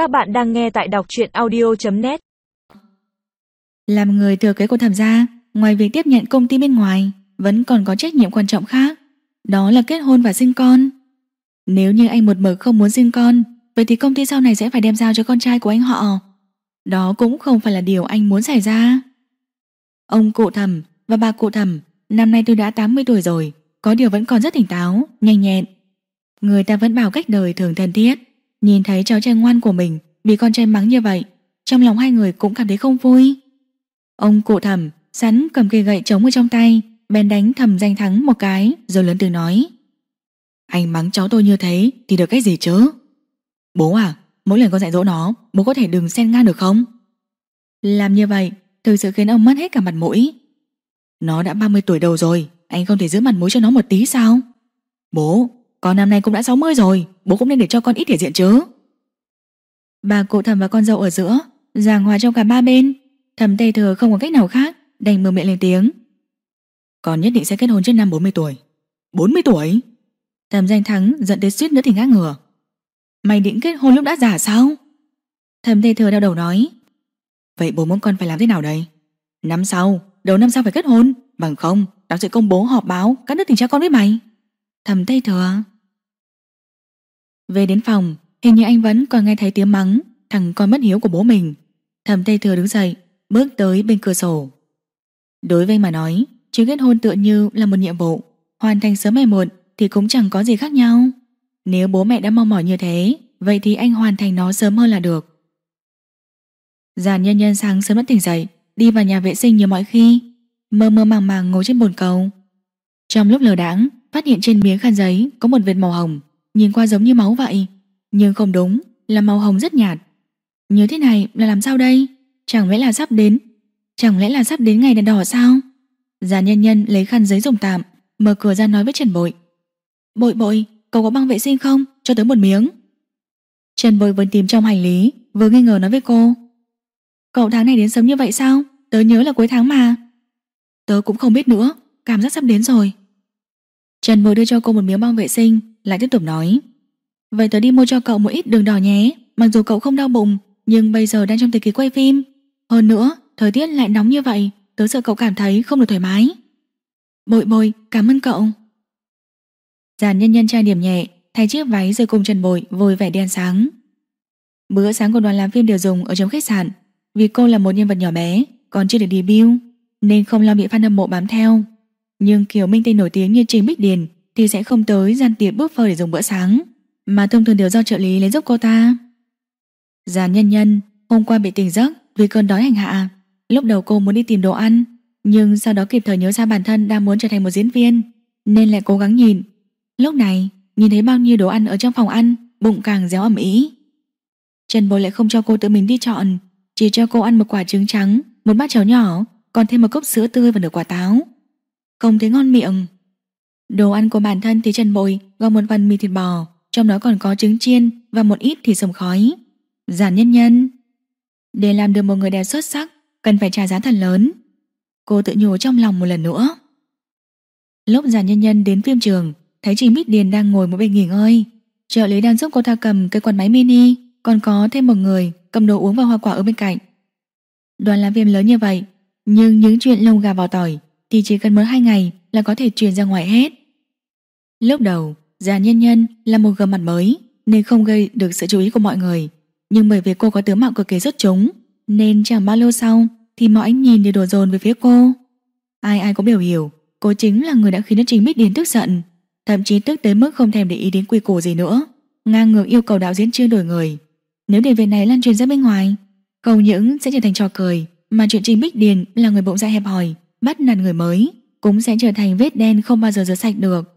Các bạn đang nghe tại đọc truyện audio.net Làm người thừa kế của thẩm gia Ngoài việc tiếp nhận công ty bên ngoài Vẫn còn có trách nhiệm quan trọng khác. Đó là kết hôn và sinh con. Nếu như anh một mực không muốn sinh con Vậy thì công ty sau này sẽ phải đem giao cho con trai của anh họ. Đó cũng không phải là điều anh muốn xảy ra. Ông cụ thẩm và bà cụ thẩm Năm nay tôi đã 80 tuổi rồi Có điều vẫn còn rất tỉnh táo, nhanh nhẹn. Người ta vẫn bảo cách đời thường thân thiết. Nhìn thấy cháu trai ngoan của mình Bị con trai mắng như vậy, Trong lòng hai người cũng cảm thấy không vui. Ông cụ thẩm sắn cầm cây gậy trống ở trong tay, Bèn đánh thầm danh thắng một cái, Rồi lớn tiếng nói. Anh mắng cháu tôi như thế thì được cái gì chứ? Bố à Mỗi lần con dạy dỗ nó, Bố có thể đừng xen ngang được không? Làm như vậy, Thực sự khiến ông mất hết cả mặt mũi. Nó đã 30 tuổi đầu rồi, Anh không thể giữ mặt mũi cho nó một tí sao? Bố con năm nay cũng đã 60 rồi Bố cũng nên để cho con ít thể diện chứ. Bà cụ thầm và con dâu ở giữa Giảng hòa trong cả ba bên. Thầm tây thừa không có cách nào khác Đành mở miệng lên tiếng. Con nhất định sẽ kết hôn trước năm 40 tuổi. 40 tuổi? Thầm danh thắng giận tới suýt nữa thì ngã ngửa. Mày định kết hôn lúc đã già sao? Thầm tây thừa đau đầu nói. Vậy bố muốn con phải làm thế nào đây? Năm sau, đầu năm sau phải kết hôn. Bằng không, tao sẽ công bố họp báo Các nước tình cha con với mày Thầm tây thừa Về đến phòng, Hình như anh vẫn còn nghe thấy tiếng mắng, Thằng con mất hiếu của bố mình. Thầm tây thừa đứng dậy, Bước tới bên cửa sổ. Đối với anh mà nói Chuyện kết hôn tựa như là một nhiệm vụ. Hoàn thành sớm hay muộn thì cũng chẳng có gì khác nhau. Nếu bố mẹ đã mong mỏi như thế, Vậy thì anh hoàn thành nó sớm hơn là được. Giàn nhân nhân sáng sớm đã tỉnh dậy, Đi vào nhà vệ sinh như mọi khi. Mơ mơ màng màng ngồi trên bồn cầu. Trong lúc lờ đãng Phát hiện trên miếng khăn giấy có một vệt màu hồng. Nhìn qua giống như máu vậy Nhưng không đúng là màu hồng rất nhạt. Như thế này là làm sao đây? Chẳng lẽ là sắp đến Chẳng lẽ là sắp đến ngày đèn đỏ sao? Già nhân nhân lấy khăn giấy dùng tạm Mở cửa ra nói với Trần Bội. Bội bội, cậu có băng vệ sinh không? Cho tớ một miếng. Trần Bội vẫn tìm trong hành lý Vừa nghi ngờ nói với cô. Cậu tháng này đến sớm như vậy sao? Tớ nhớ là cuối tháng mà. Tớ cũng không biết nữa Cảm giác sắp đến rồi. Trần vừa đưa cho cô một miếng băng vệ sinh, Lại tiếp tục nói. Vậy tớ đi mua cho cậu một ít đường đỏ nhé, Mặc dù cậu không đau bụng, Nhưng bây giờ đang trong thời kỳ quay phim. Hơn nữa, thời tiết lại nóng như vậy, Tớ sợ cậu cảm thấy không được thoải mái. Bội bội, cảm ơn cậu. Giàn nhân nhân trang điểm nhẹ, Thay chiếc váy rồi cùng Trần Bội, vui vẻ đen sáng. Bữa sáng của đoàn làm phim đều dùng ở trong khách sạn. Vì cô là một nhân vật nhỏ bé, Còn chưa được debut, Nên không lo bị fan hâm mộ bám theo. Nhưng kiểu minh tinh nổi tiếng như Trình Bích Điền Thì sẽ không tới gian tiệc búp phơi để dùng bữa sáng. Mà thông thường đều do trợ lý lấy giúp cô ta. Giàn nhân nhân, Hôm qua bị tỉnh giấc vì cơn đói hành hạ. Lúc đầu cô muốn đi tìm đồ ăn, Nhưng sau đó kịp thời nhớ ra bản thân đang muốn trở thành một diễn viên, Nên lại cố gắng nhìn Lúc này, nhìn thấy bao nhiêu đồ ăn ở trong phòng ăn, Bụng càng réo ẩm ý Trần Bồi lại không cho cô tự mình đi chọn, Chỉ cho cô ăn một quả trứng trắng, Một bát cháo nhỏ, Còn thêm một cốc sữa tươi và nửa quả táo. Không thấy ngon miệng. Đồ ăn của bản thân thì Trần Bồi gom một phần mì thịt bò, Trong đó còn có trứng chiên Và một ít thịt sầm khói. Giản nhân nhân. Để làm được một người đẹp xuất sắc, Cần phải trả giá thật lớn. Cô tự nhủ trong lòng một lần nữa. Lúc giản nhân nhân đến phim trường, Thấy chị Mít Điền đang ngồi một bên nghỉ ngơi. Trợ lý đang giúp cô ta cầm cây quạt máy mini, Còn có thêm một người Cầm đồ uống và hoa quả ở bên cạnh. Đoàn làm phim lớn như vậy, Nhưng những chuyện lông gà vào tỏi thì chỉ cần một hai ngày là có thể truyền ra ngoài hết. Lúc đầu, Già nhân nhân là một gương mặt mới, Nên không gây được sự chú ý của mọi người. Nhưng bởi vì cô có tướng mạo cực kỳ xuất chúng, Nên chẳng bao lâu sau Thì mọi ánh nhìn đều đổ dồn về phía cô. Ai ai cũng biểu hiểu, Cô chính là người đã khiến cho Trình Bích Điền tức giận, Thậm chí tức tới mức không thèm để ý đến quy củ gì nữa, Ngang ngược yêu cầu đạo diễn chưa đổi người. Nếu để về này lan truyền ra bên ngoài Không những sẽ trở thành trò cười, Mà chuyện Trình Bích Điền là người bỗng ra hẹp hòi. Bắt nạt người mới Cũng sẽ trở thành vết đen không bao giờ rửa sạch được.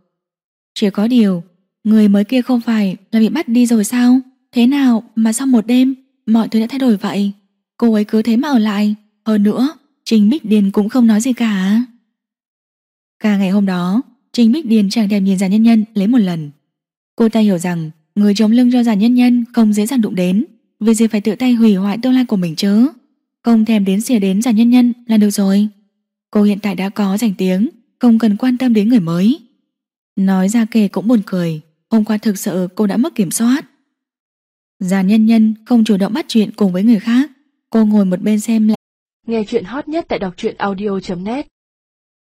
Chỉ có điều, Người mới kia không phải là bị bắt đi rồi sao? Thế nào mà sau một đêm, Mọi thứ đã thay đổi vậy? Cô ấy cứ thế mà ở lại. Hơn nữa, Trình Bích Điền cũng không nói gì cả. Cả ngày hôm đó, Trình Bích Điền chẳng thèm nhìn giàn nhân nhân lấy một lần. Cô ta hiểu rằng Người chống lưng cho giàn nhân nhân không dễ dàng đụng đến, Vì gì phải tự tay hủy hoại tương lai của mình chứ? Không thèm đến xỉa đến giàn nhân nhân là được rồi. Cô hiện tại đã có danh tiếng, Không cần quan tâm đến người mới. Nói ra kể cũng buồn cười, Hôm qua thực sự cô đã mất kiểm soát. Già nhân nhân không chủ động bắt chuyện cùng với người khác, Cô ngồi một bên xem là Nghe chuyện hot nhất tại đọc truyện audio.net